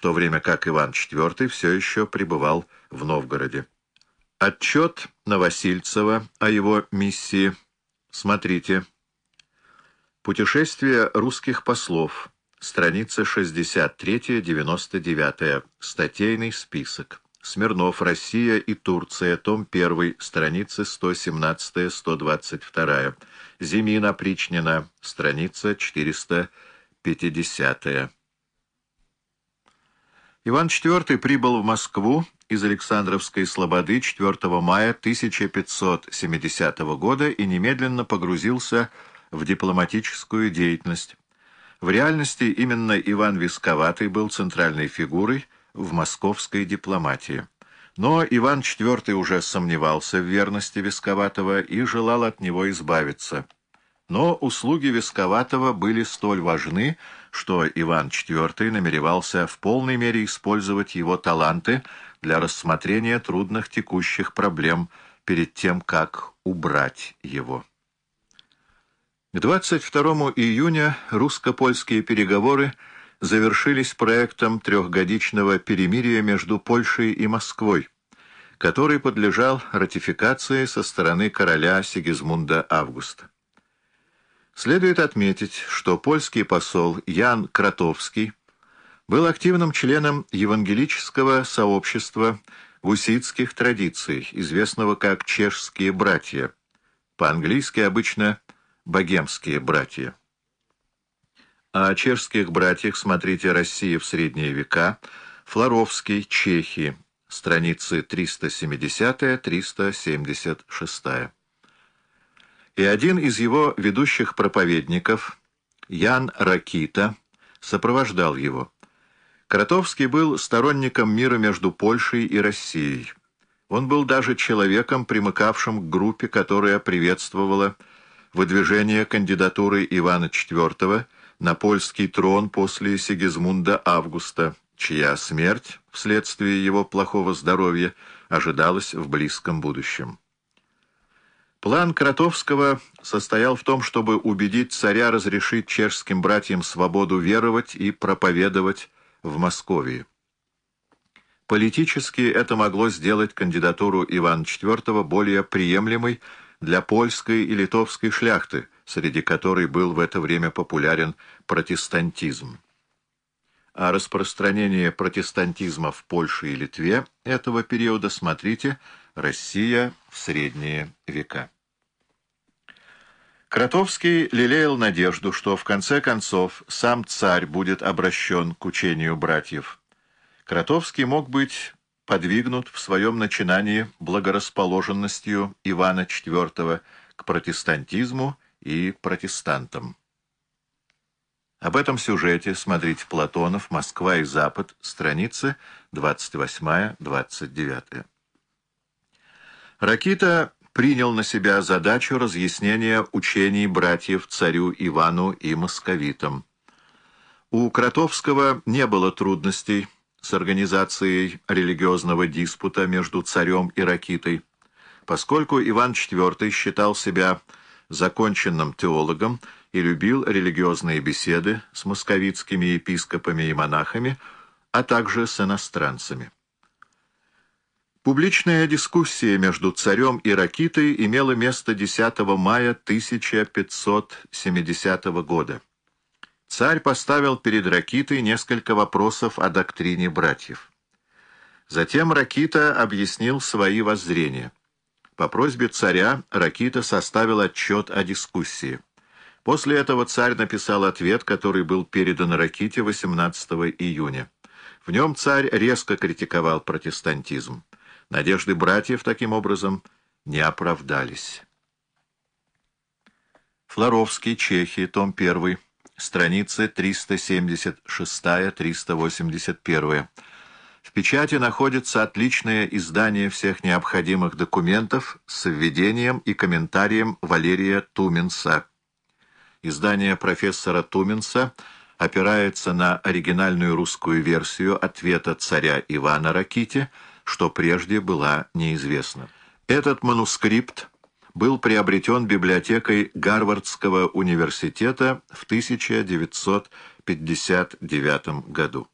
в то время как Иван IV все еще пребывал в Новгороде. Отчет Новосильцева о его миссии смотрите. Путешествие русских послов. Страница 63-99. Статейный список. Смирнов, Россия и Турция, том 1, страницы 117-122. Зимин, Опричнина, страница 450. Иван IV прибыл в Москву из Александровской Слободы 4 мая 1570 года и немедленно погрузился в дипломатическую деятельность. В реальности именно Иван Висковатый был центральной фигурой в московской дипломатии. Но Иван IV уже сомневался в верности Висковатого и желал от него избавиться. Но услуги Висковатого были столь важны, что Иван IV намеревался в полной мере использовать его таланты для рассмотрения трудных текущих проблем перед тем, как убрать его. К 22 июня русско-польские переговоры завершились проектом трехгодичного перемирия между Польшей и Москвой, который подлежал ратификации со стороны короля Сигизмунда Августа. Следует отметить, что польский посол Ян Кратовский был активным членом евангелического сообщества гуситских традиций, известного как «чешские братья», по-английски обычно «богемские братья». О чешских братьях смотрите «Россия в средние века», Флоровский, Чехии, страницы 370-376 и один из его ведущих проповедников, Ян Ракита, сопровождал его. Кротовский был сторонником мира между Польшей и Россией. Он был даже человеком, примыкавшим к группе, которая приветствовала выдвижение кандидатуры Ивана IV на польский трон после Сигизмунда Августа, чья смерть, вследствие его плохого здоровья, ожидалась в близком будущем. План Кротовского состоял в том, чтобы убедить царя разрешить чешским братьям свободу веровать и проповедовать в Москве. Политически это могло сделать кандидатуру Ивана IV более приемлемой для польской и литовской шляхты, среди которой был в это время популярен протестантизм. О распространении протестантизма в Польше и Литве этого периода смотрите «Россия в средние века». Кротовский лелеял надежду, что в конце концов сам царь будет обращен к учению братьев. Кротовский мог быть подвигнут в своем начинании благорасположенностью Ивана IV к протестантизму и протестантам. Об этом сюжете смотрите Платонов «Москва и Запад», страницы 28-29. Ракита принял на себя задачу разъяснения учений братьев царю Ивану и московитам. У Кротовского не было трудностей с организацией религиозного диспута между царем и Ракитой, поскольку Иван IV считал себя законченным теологом и любил религиозные беседы с московитскими епископами и монахами, а также с иностранцами. Публичная дискуссия между царем и Ракитой имела место 10 мая 1570 года. Царь поставил перед Ракитой несколько вопросов о доктрине братьев. Затем Ракита объяснил свои воззрения. По просьбе царя Ракита составил отчет о дискуссии. После этого царь написал ответ, который был передан Раките 18 июня. В нем царь резко критиковал протестантизм. Надежды братьев, таким образом, не оправдались. Флоровский, Чехия, том 1, страницы 376-381. В печати находится отличное издание всех необходимых документов с введением и комментарием Валерия Туменса. Издание профессора Туменса опирается на оригинальную русскую версию ответа царя Ивана Ракити – что прежде была неизвестна. Этот манускрипт был приобретен библиотекой Гарвардского университета в 1959 году.